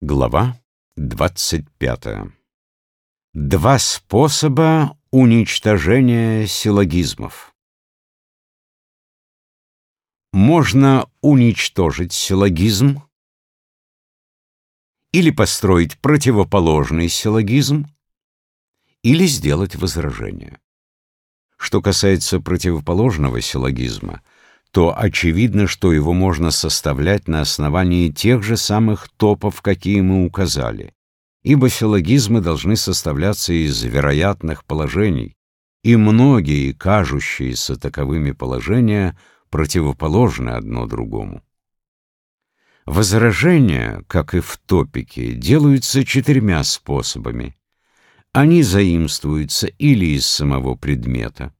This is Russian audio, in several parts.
Глава 25. Два способа уничтожения силлогизмов. Можно уничтожить силлогизм или построить противоположный силлогизм, или сделать возражение. Что касается противоположного силлогизма — то очевидно, что его можно составлять на основании тех же самых топов, какие мы указали, ибо силлогизмы должны составляться из вероятных положений, и многие кажущиеся таковыми положения противоположны одно другому. Возражения, как и в топике, делаются четырьмя способами. Они заимствуются или из самого предмета,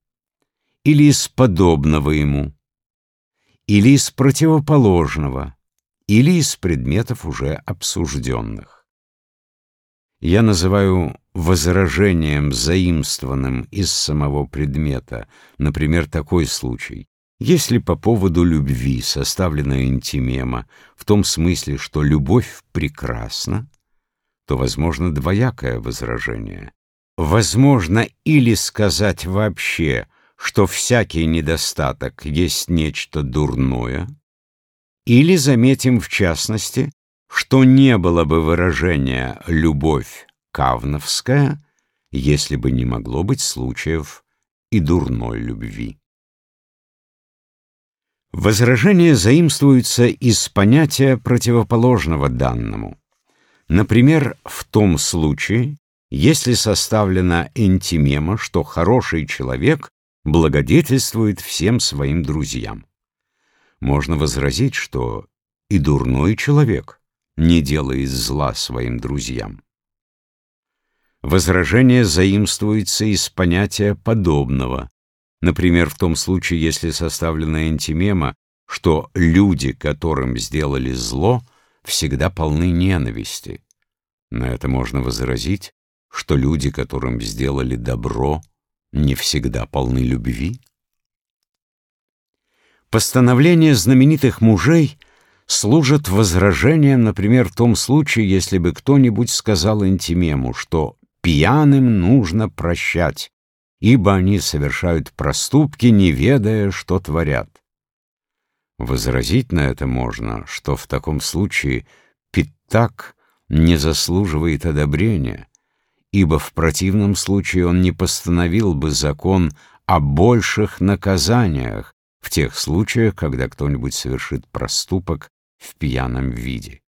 или из подобного ему, или из противоположного, или из предметов уже обсужденных. Я называю возражением, заимствованным из самого предмета, например, такой случай. Если по поводу любви составлена интимема в том смысле, что любовь прекрасна, то возможно двоякое возражение. Возможно или сказать вообще – что всякий недостаток есть нечто дурное, или заметим в частности, что не было бы выражения «любовь кавновская», если бы не могло быть случаев и дурной любви. Возражения заимствуются из понятия противоположного данному. Например, в том случае, если составлена энтимема, что хороший человек благодетельствует всем своим друзьям. Можно возразить, что и дурной человек не делает зла своим друзьям. Возражение заимствуется из понятия «подобного», например, в том случае, если составлена антимема, что люди, которым сделали зло, всегда полны ненависти. На это можно возразить, что люди, которым сделали добро, не всегда полны любви? Постановления знаменитых мужей служат возражением, например, в том случае, если бы кто-нибудь сказал Антимему, что пьяным нужно прощать, ибо они совершают проступки, не ведая, что творят. Возразить на это можно, что в таком случае Питтак не заслуживает одобрения, ибо в противном случае он не постановил бы закон о больших наказаниях в тех случаях, когда кто-нибудь совершит проступок в пьяном виде.